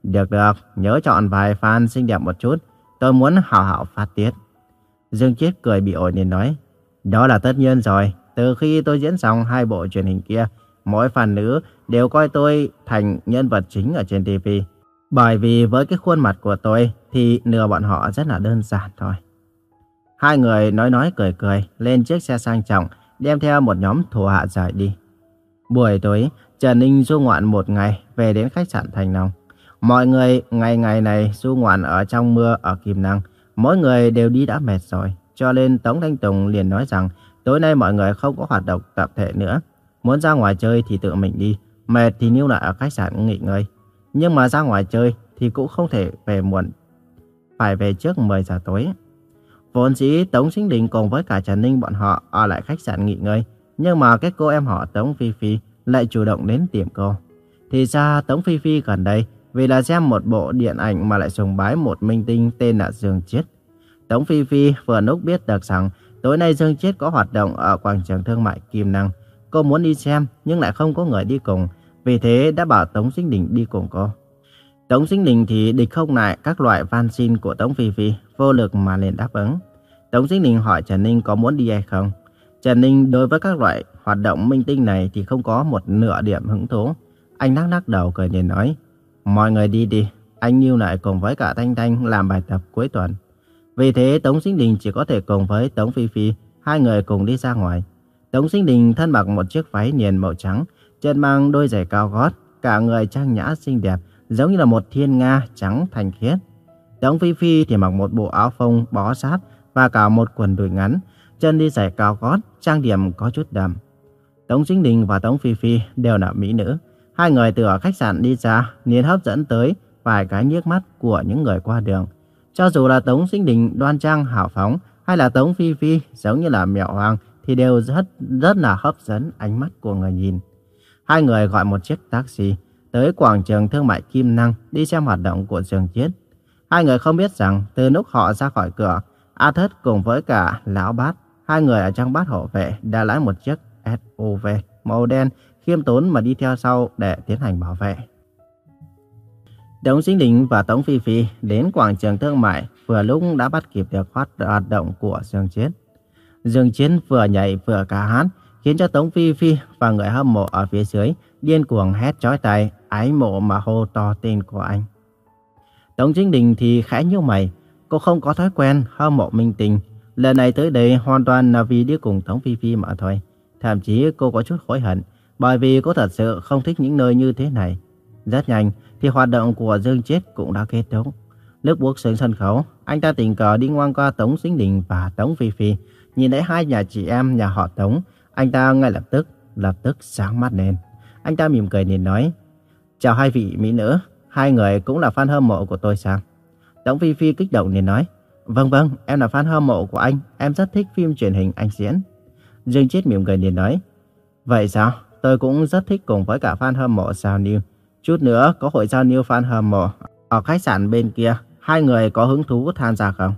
Được được, nhớ chọn vài fan xinh đẹp một chút, tôi muốn hào hảo phát tiết. Dương Chiết cười bị ổi liền nói, đó là tất nhiên rồi, từ khi tôi diễn xong hai bộ truyền hình kia, mỗi fan nữ đều coi tôi thành nhân vật chính ở trên TV. Bởi vì với cái khuôn mặt của tôi thì nửa bọn họ rất là đơn giản thôi. Hai người nói nói cười cười lên chiếc xe sang trọng đem theo một nhóm thủ hạ rời đi. Buổi tối, Trần Ninh du ngoạn một ngày về đến khách sạn Thành Long. Mọi người ngày ngày này du ngoạn ở trong mưa ở Kim Năng. Mỗi người đều đi đã mệt rồi. Cho nên Tống Thanh Tùng liền nói rằng tối nay mọi người không có hoạt động tập thể nữa. Muốn ra ngoài chơi thì tự mình đi. Mệt thì níu lại ở khách sạn nghỉ ngơi. Nhưng mà ra ngoài chơi thì cũng không thể về muộn. Phải về trước 10 giờ tối. Vốn dĩ Tống Sinh Đình cùng với cả Trần Ninh bọn họ ở lại khách sạn nghỉ ngơi. Nhưng mà cái cô em họ Tống Phi Phi lại chủ động đến tìm cô. Thì ra Tống Phi Phi gần đây, vì là xem một bộ điện ảnh mà lại sùng bái một minh tinh tên là Dương Chiết. Tống Phi Phi vừa lúc biết được rằng tối nay Dương Chiết có hoạt động ở quảng trường thương mại Kim Năng. Cô muốn đi xem nhưng lại không có người đi cùng, vì thế đã bảo Tống Sinh Đình đi cùng cô. Tống Sinh Đình thì địch không lại các loại van xin của Tống Phi Phi, vô lực mà liền đáp ứng. Tống Sinh Đình hỏi Trần Ninh có muốn đi hay không. Trần Ninh đối với các loại hoạt động minh tinh này thì không có một nửa điểm hứng thú. Anh lắc lắc đầu cười liền nói, mọi người đi đi, anh Nhiêu lại cùng với cả Thanh Thanh làm bài tập cuối tuần. Vì thế Tống Sinh Đình chỉ có thể cùng với Tống Phi Phi, hai người cùng đi ra ngoài. Tống Sinh Đình thân mặc một chiếc váy niền màu trắng, chân mang đôi giày cao gót, cả người trang nhã xinh đẹp, giống như là một thiên nga trắng thanh khiết. Tống Phi Phi thì mặc một bộ áo phông bó sát và cả một quần đùi ngắn, chân đi giày cao gót, trang điểm có chút đậm. Tống Sinh Đình và Tống Phi Phi đều là mỹ nữ. Hai người từ ở khách sạn đi ra, liền hấp dẫn tới vài cái nhiếc mắt của những người qua đường. Cho dù là Tống Sinh Đình đoan trang hào phóng, hay là Tống Phi Phi giống như là mẹo hoàng, thì đều rất rất là hấp dẫn ánh mắt của người nhìn. Hai người gọi một chiếc taxi tới quảng trường thương mại Kim Năng đi xem hoạt động của Dương chiến Hai người không biết rằng từ lúc họ ra khỏi cửa, A Thất cùng với cả Lão Bát, hai người ở trong bát hộ vệ đã lái một chiếc SUV màu đen khiêm tốn mà đi theo sau để tiến hành bảo vệ. Tống Sinh Đình và Tống Phi Phi đến quảng trường thương mại vừa lúc đã bắt kịp được hoạt động của Dương Chiến. Dương Chiến vừa nhảy vừa ca hát, khiến cho Tống Phi Phi và người hâm mộ ở phía dưới điên cuồng hét chói tai, ái mộ mà hô to tên của anh. Tống Chính Đình thì khẽ nhíu mày, cô không có thói quen hâm mộ minh tình. Lần này tới đây hoàn toàn là vì đi cùng Tống Phi Phi mà thôi. Thậm chí cô có chút hối hận, bởi vì cô thật sự không thích những nơi như thế này. Rất nhanh thì hoạt động của Dương Chết cũng đã kết thúc. Lúc bước xuống sân khấu, anh ta tình cờ đi ngang qua Tống Chính Đình và Tống Phi Phi. Nhìn thấy hai nhà chị em nhà họ Tống, anh ta ngay lập tức, lập tức sáng mắt lên. Anh ta mỉm cười liền nói, Chào hai vị mỹ nữ, hai người cũng là fan hâm mộ của tôi sao? Tống Phi Phi kích động liền nói, Vâng vâng, em là fan hâm mộ của anh, em rất thích phim truyền hình anh diễn. Dương Chết mỉm cười liền nói, Vậy sao? Tôi cũng rất thích cùng với cả fan hâm mộ sao lưu. Chút nữa có hội giao lưu fan hâm mộ ở khách sạn bên kia, hai người có hứng thú tham gia không?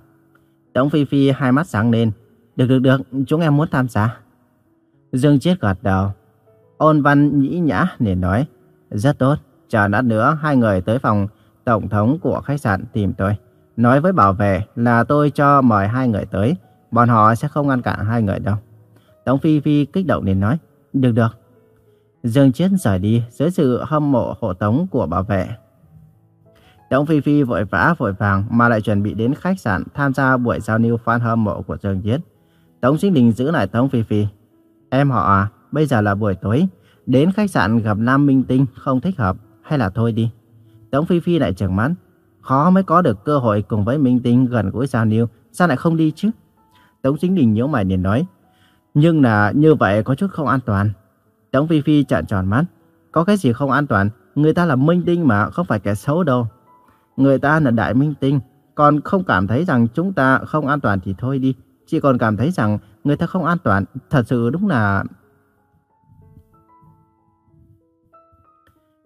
Tống Phi Phi hai mắt sáng lên, được được được, chúng em muốn tham gia. Dương Chiết gật đầu. Ôn văn nhĩ nhã liền nói. Rất tốt, chờ lát nữa hai người tới phòng tổng thống của khách sạn tìm tôi. Nói với bảo vệ là tôi cho mời hai người tới. Bọn họ sẽ không ngăn cản hai người đâu. Tống Phi Phi kích động liền nói. Được được. Dương Chiết rời đi dưới sự hâm mộ hộ tống của bảo vệ. Tống Phi Phi vội vã vội vàng mà lại chuẩn bị đến khách sạn tham gia buổi giao lưu fan hâm mộ của Dương Chiết Tống Sinh Đình giữ lại Tống Phi Phi. Em họ à, bây giờ là buổi tối. Đến khách sạn gặp Nam Minh Tinh không thích hợp, hay là thôi đi. Tống Phi Phi lại chẳng mắt. Khó mới có được cơ hội cùng với Minh Tinh gần gũi giao lưu, sao lại không đi chứ? Tống Sinh Đình nhíu mày liền nói. Nhưng là như vậy có chút không an toàn. Tống Phi Phi trợn tròn mắt. Có cái gì không an toàn? Người ta là Minh Tinh mà, không phải kẻ xấu đâu. Người ta là Đại Minh Tinh, còn không cảm thấy rằng chúng ta không an toàn thì thôi đi. Chỉ còn cảm thấy rằng người ta không an toàn, thật sự đúng là...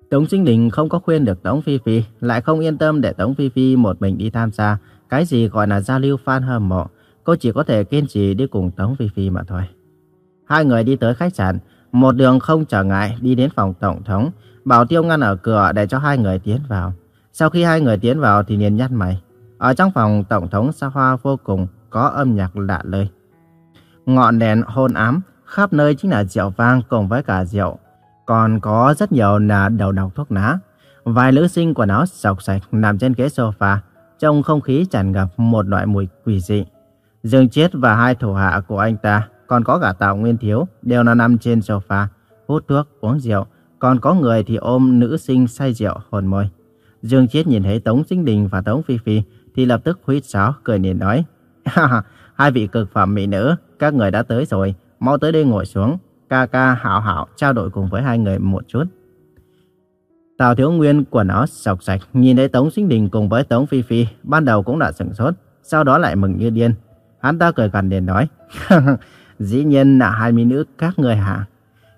Tống Sinh Đình không có khuyên được Tống Phi Phi, lại không yên tâm để Tống Phi Phi một mình đi tham gia. Cái gì gọi là giao lưu fan hâm mộ, cô chỉ có thể kiên trì đi cùng Tống Phi Phi mà thôi. Hai người đi tới khách sạn, một đường không trở ngại đi đến phòng tổng thống. Bảo Tiêu ngăn ở cửa để cho hai người tiến vào. Sau khi hai người tiến vào thì liền nhăn mày. Ở trong phòng tổng thống xa hoa vô cùng, có âm nhạc lạ lời. Ngọn đèn hôn ám, khắp nơi chính là rượu vang cùng với cả rượu. Còn có rất nhiều là đầu độc thuốc lá. Vài nữ sinh quần áo sọc sạch nằm trên ghế sofa, trong không khí tràn ngập một loại mùi quỷ dị. Dương Chiết và hai thủ hạ của anh ta, còn có cả Tào Nguyên Thiếu, đều là nằm trên sofa, hút thuốc, uống rượu. Còn có người thì ôm nữ sinh say rượu hồn môi. Dương Chiết nhìn thấy Tống Sinh Đình và Tống Phi Phi thì lập tức huýt sáo cười nhìn nói. Hai vị cực phẩm mỹ nữ, các người đã tới rồi, mau tới đây ngồi xuống. Ca ca hảo hảo trao đổi cùng với hai người một chút. Tào Thiếu Nguyên quần áo sọc sạch, nhìn thấy Tống Sinh Đình cùng với Tống Phi Phi, ban đầu cũng đã sửng sốt, sau đó lại mừng như điên. Hắn ta cười gần đến nói, <laughs> dĩ nhiên là hai mỹ nữ các người hả?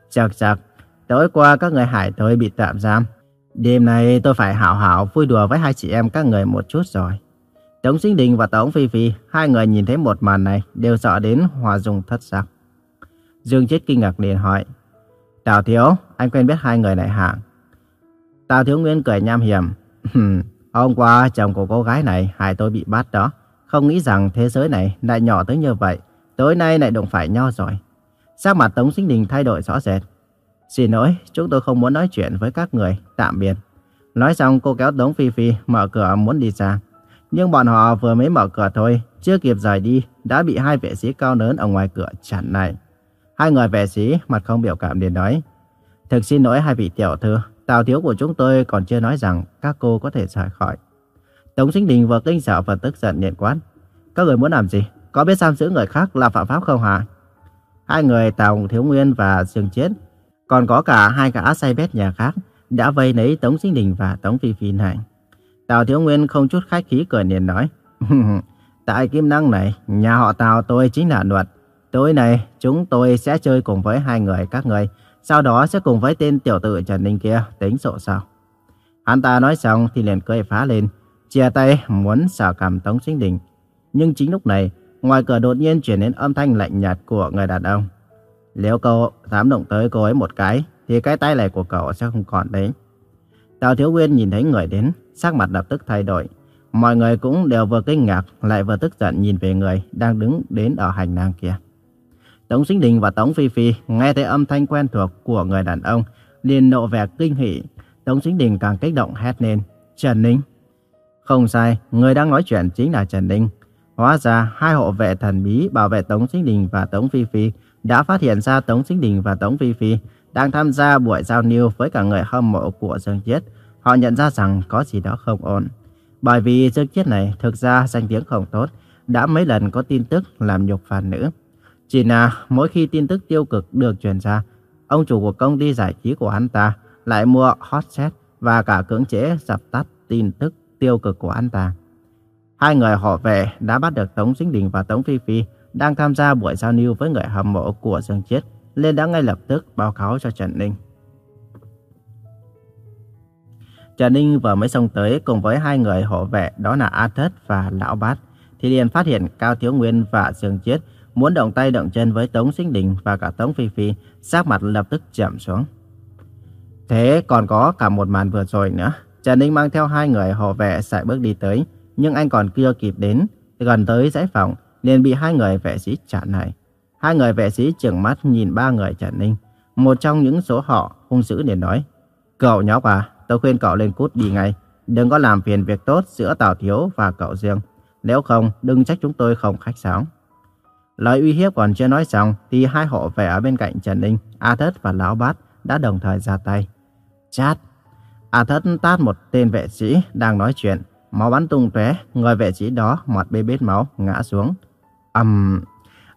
Chật chật, tối qua các người hải tôi bị tạm giam. Đêm nay tôi phải hảo hảo vui đùa với hai chị em các người một chút rồi. Tống Sinh Đình và Tống Phi Phi, hai người nhìn thấy một màn này đều sợ đến hòa dung thất sắc. Dương Chết kinh ngạc liền hỏi, Tào Thiếu, anh quen biết hai người này hả? Tào Thiếu Nguyên cười nham hiểm, Hôm qua chồng của cô gái này hại tôi bị bắt đó. Không nghĩ rằng thế giới này lại nhỏ tới như vậy. Tối nay lại đụng phải nhau rồi. Sắc mặt Tống Sinh Đình thay đổi rõ rệt. Xin lỗi, chúng tôi không muốn nói chuyện với các người. Tạm biệt. Nói xong cô kéo Tống Phi Phi mở cửa muốn đi ra. Nhưng bọn họ vừa mới mở cửa thôi, chưa kịp rời đi, đã bị hai vệ sĩ cao lớn ở ngoài cửa chặn lại. Hai người vệ sĩ mặt không biểu cảm liền nói. Thực xin lỗi hai vị tiểu thư, tào thiếu của chúng tôi còn chưa nói rằng các cô có thể rời khỏi. Tống Sinh Đình vừa kinh sợ và tức giận liền quát. Các người muốn làm gì? có biết giam giữ người khác là phạm pháp không hả? Hai người Tào Thiếu Nguyên và Dương Chiến còn có cả hai gã say bét nhà khác, đã vây lấy Tống Sinh Đình và Tống Phi Phi này. Tào Thiếu Nguyên không chút khách khí cười liền nói, <laughs> Tại Kim Năng này, nhà họ Tào tôi chính là luật. Tối nay, chúng tôi sẽ chơi cùng với hai người các người, sau đó sẽ cùng với tên tiểu tử Trần Ninh kia tính sổ sao. Hắn ta nói xong thì liền cười phá lên, chia tay muốn xả cầm Tống Sinh Đình. Nhưng chính lúc này, ngoài cửa đột nhiên chuyển đến âm thanh lạnh nhạt của người đàn ông. Nếu cậu dám động tới cô ấy một cái, thì cái tay này của cậu sẽ không còn đấy. Tào Thiếu Nguyên nhìn thấy người đến, sắc mặt lập tức thay đổi. Mọi người cũng đều vừa kinh ngạc, lại vừa tức giận nhìn về người đang đứng đến ở hành lang kia. Tống Sinh Đình và Tống Phi Phi nghe thấy âm thanh quen thuộc của người đàn ông, liền nộ vẻ kinh hỉ. Tống Sinh Đình càng kích động hét lên, Trần Ninh. Không sai, người đang nói chuyện chính là Trần Ninh. Hóa ra, hai hộ vệ thần bí bảo vệ Tống Sinh Đình và Tống Phi Phi đã phát hiện ra Tống Sinh Đình và Tống Phi Phi đang tham gia buổi giao lưu với cả người hâm mộ của Dương Chiết. Họ nhận ra rằng có gì đó không ổn. Bởi vì Dương chết này thực ra danh tiếng không tốt, đã mấy lần có tin tức làm nhục phản nữ. Chỉ là mỗi khi tin tức tiêu cực được truyền ra, ông chủ của công ty giải trí của anh ta lại mua hot set và cả cưỡng chế dập tắt tin tức tiêu cực của anh ta. Hai người họ về đã bắt được Tống Sinh Đình và Tống Phi Phi đang tham gia buổi giao lưu với người hâm mộ của Dương Chiết, nên đã ngay lập tức báo cáo cho Trần Ninh. Trần Ninh vừa mới xông tới cùng với hai người hộ vệ đó là A Thất và Lão Bát, thì liền phát hiện Cao Thiếu Nguyên và Dương Chiết muốn động tay động chân với Tống Sinh Đình và cả Tống Phi Phi, sắc mặt lập tức chậm xuống. Thế còn có cả một màn vừa rồi nữa. Trần Ninh mang theo hai người hộ vệ sải bước đi tới, nhưng anh còn chưa kịp đến, gần tới giải phòng, liền bị hai người vệ sĩ chặn lại. Hai người vệ sĩ trừng mắt nhìn ba người Trần Ninh. Một trong những số họ hung dữ liền nói, Cậu nhóc à, tôi khuyên cậu lên cút đi ngay. Đừng có làm phiền việc tốt giữa Tào Thiếu và cậu Dương. Nếu không, đừng trách chúng tôi không khách sáo. Lời uy hiếp còn chưa nói xong, thì hai hộ vệ ở bên cạnh Trần Ninh, A Thất và Lão Bát đã đồng thời ra tay. Chát! A Thất tát một tên vệ sĩ đang nói chuyện. Máu bắn tung tóe, người vệ sĩ đó mặt bê bết máu, ngã xuống. ầm, um,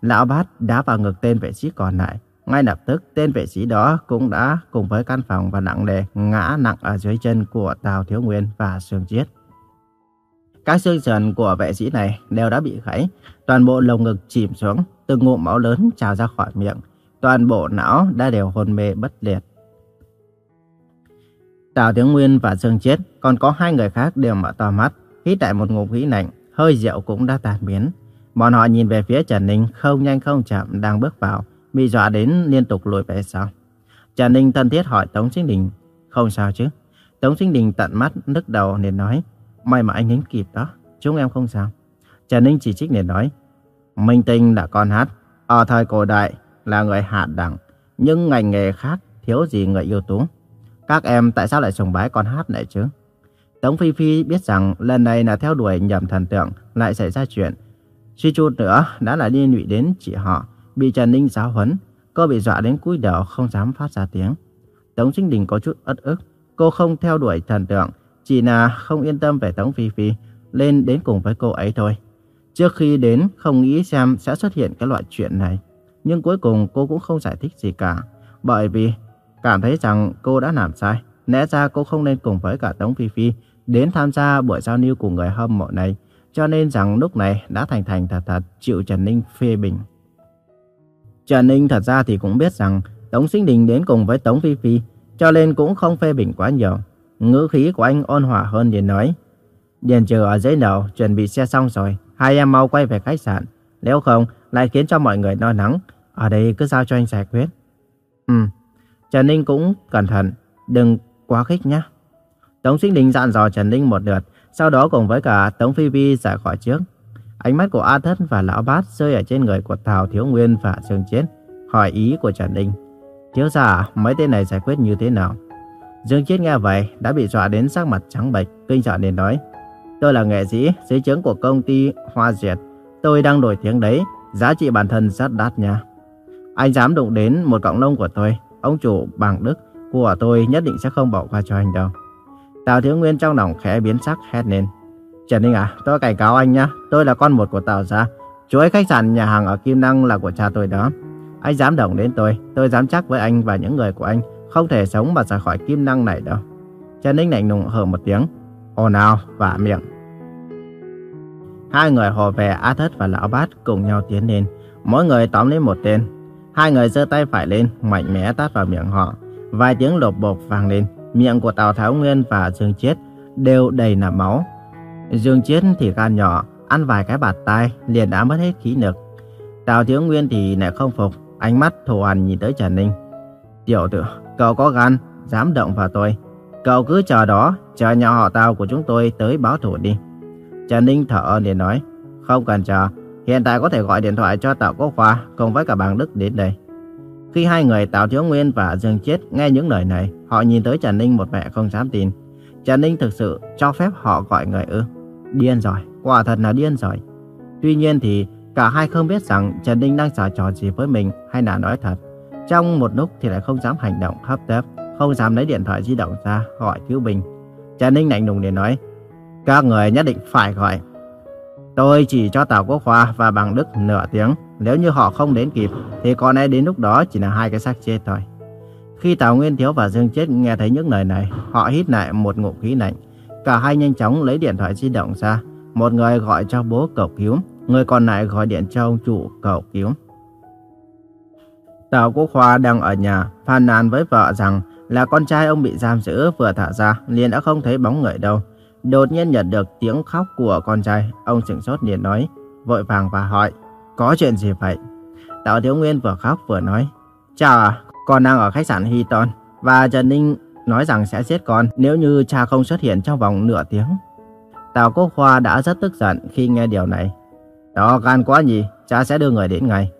Lão Bát đá vào ngực tên vệ sĩ còn lại. Ngay lập tức, tên vệ sĩ đó cũng đã cùng với căn phòng và nặng nề ngã nặng ở dưới chân của Tào Thiếu Nguyên và Sương Chiết. Các xương sườn của vệ sĩ này đều đã bị gãy, toàn bộ lồng ngực chìm xuống, từng ngụm máu lớn trào ra khỏi miệng, toàn bộ não đã đều hôn mê bất liệt. Tào Thiếu Nguyên và Dương Chiết, còn có hai người khác đều mở to mắt, hít tại một ngụm khí lạnh, hơi rượu cũng đã tàn biến. Bọn họ nhìn về phía Trần Ninh không nhanh không chậm đang bước vào, bị dọa đến liên tục lùi về sau. Trần Ninh thân thiết hỏi Tống Sinh Đình, không sao chứ? Tống Sinh Đình tận mắt nức đầu nên nói, may mà anh đến kịp đó, chúng em không sao. Trần Ninh chỉ trích nên nói, Minh Tinh là con hát, ở thời cổ đại là người hạ đẳng, nhưng ngành nghề khác thiếu gì người yêu tú. Các em tại sao lại sùng bái con hát này chứ? Tống Phi Phi biết rằng lần này là theo đuổi nhầm thần tượng lại xảy ra chuyện. Suy chút nữa đã là liên lụy đến chị họ, bị Trần Ninh giáo huấn. Cô bị dọa đến cúi đầu không dám phát ra tiếng. Tống Sinh Đình có chút ất ức. Cô không theo đuổi thần tượng, chỉ là không yên tâm về Tống Phi Phi, lên đến cùng với cô ấy thôi. Trước khi đến không nghĩ xem sẽ xuất hiện cái loại chuyện này. Nhưng cuối cùng cô cũng không giải thích gì cả. Bởi vì cảm thấy rằng cô đã làm sai. Lẽ ra cô không nên cùng với cả Tống Phi Phi đến tham gia buổi giao lưu của người hâm mộ này. Cho nên rằng lúc này đã thành thành thật thật chịu Trần Ninh phê bình. Trần Ninh thật ra thì cũng biết rằng Tống Sinh Đình đến cùng với Tống Phi Phi, cho nên cũng không phê bình quá nhiều. Ngữ khí của anh ôn hòa hơn để nói. Điền trừ ở dưới đầu, chuẩn bị xe xong rồi, hai em mau quay về khách sạn. Nếu không, lại khiến cho mọi người lo lắng. Ở đây cứ giao cho anh giải quyết. Ừ, Trần Ninh cũng cẩn thận, đừng quá khích nhé. Tống Sinh Đình dặn dò Trần Ninh một lượt, sau đó cùng với cả Tống Phi Phi rời khỏi trước. Ánh mắt của A Thất và Lão Bát rơi ở trên người của Thảo Thiếu Nguyên và Dương Chiến, hỏi ý của Trần Ninh. Thiếu giả, mấy tên này giải quyết như thế nào? Dương Chiến nghe vậy, đã bị dọa đến sắc mặt trắng bệch, kinh sợ nên nói. Tôi là nghệ sĩ, dưới chứng của công ty Hoa Diệt. Tôi đang nổi tiếng đấy, giá trị bản thân rất đắt nha. Anh dám đụng đến một cọng lông của tôi, ông chủ bằng đức của tôi nhất định sẽ không bỏ qua cho anh đâu. Tào Thiếu Nguyên trong lòng khẽ biến sắc hét lên. Trần Ninh à, tôi cảnh cáo anh nhá, tôi là con một của Tào gia. Chuỗi khách sạn nhà hàng ở Kim Năng là của cha tôi đó. Anh dám động đến tôi, tôi dám chắc với anh và những người của anh không thể sống mà ra khỏi Kim Năng này đâu. Trần Ninh lạnh lùng hở một tiếng, ồn ào và miệng. Hai người hồ về A Thất và Lão Bát cùng nhau tiến lên, mỗi người tóm lấy một tên. Hai người giơ tay phải lên, mạnh mẽ tát vào miệng họ. Vài tiếng lột bột vang lên, miệng của Tào Tháo Nguyên và Dương Chiết đều đầy nạp máu. Dương Chiến thì gan nhỏ, ăn vài cái bạt tai liền đã mất hết khí lực. Tào Thiếu Nguyên thì lại không phục, ánh mắt thù hằn nhìn tới Trần Ninh. Tiểu tử, cậu có gan, dám động vào tôi. Cậu cứ chờ đó, chờ nhà họ Tào của chúng tôi tới báo thủ đi. Trần Ninh thở ơn để nói, không cần chờ, hiện tại có thể gọi điện thoại cho Tào Quốc Khoa cùng với cả bàng Đức đến đây. Khi hai người Tào Thiếu Nguyên và Dương Chết nghe những lời này, họ nhìn tới Trần Ninh một vẻ không dám tin. Trần Ninh thực sự cho phép họ gọi người ư. Điên rồi, quả thật là điên rồi. Tuy nhiên thì cả hai không biết rằng Trần Ninh đang xả trò gì với mình hay là nói thật. Trong một lúc thì lại không dám hành động hấp tấp, không dám lấy điện thoại di động ra gọi cứu binh. Trần Ninh lạnh lùng để nói, các người nhất định phải gọi. Tôi chỉ cho Tào Quốc Hoa và Bằng Đức nửa tiếng. Nếu như họ không đến kịp, thì có lẽ đến lúc đó chỉ là hai cái xác chết thôi. Khi Tào Nguyên Thiếu và Dương Chết nghe thấy những lời này, họ hít lại một ngụm khí lạnh. Cả hai nhanh chóng lấy điện thoại di động ra. Một người gọi cho bố cầu cứu, người còn lại gọi điện cho ông chủ cầu cứu. Tào Quốc Khoa đang ở nhà, phàn nàn với vợ rằng là con trai ông bị giam giữ vừa thả ra, liền đã không thấy bóng người đâu. Đột nhiên nhận được tiếng khóc của con trai, ông sửng sốt liền nói, vội vàng và hỏi, có chuyện gì vậy? Tào Thiếu Nguyên vừa khóc vừa nói, cha à, con đang ở khách sạn Hiton và Trần Ninh nói rằng sẽ giết con nếu như cha không xuất hiện trong vòng nửa tiếng. Tào Quốc Khoa đã rất tức giận khi nghe điều này. Đó gan quá nhỉ, cha sẽ đưa người đến ngay.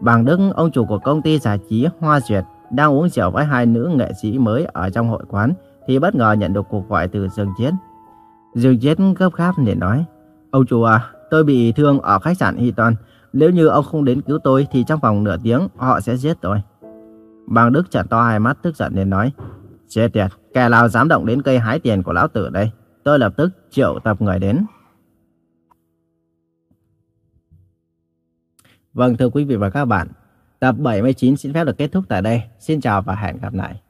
Bằng Đức, ông chủ của công ty giải trí Hoa Duyệt, đang uống rượu với hai nữ nghệ sĩ mới ở trong hội quán, thì bất ngờ nhận được cuộc gọi từ Dương Chiến. Dương Chiến gấp gáp để nói, Ông chủ à, tôi bị thương ở khách sạn Hy Toàn. Nếu như ông không đến cứu tôi thì trong vòng nửa tiếng họ sẽ giết tôi. Bàng Đức trợn to hai mắt tức giận để nói, Chết tiệt, kẻ nào dám động đến cây hái tiền của lão tử đây. Tôi lập tức triệu tập người đến. Vâng thưa quý vị và các bạn, tập 79 xin phép được kết thúc tại đây. Xin chào và hẹn gặp lại.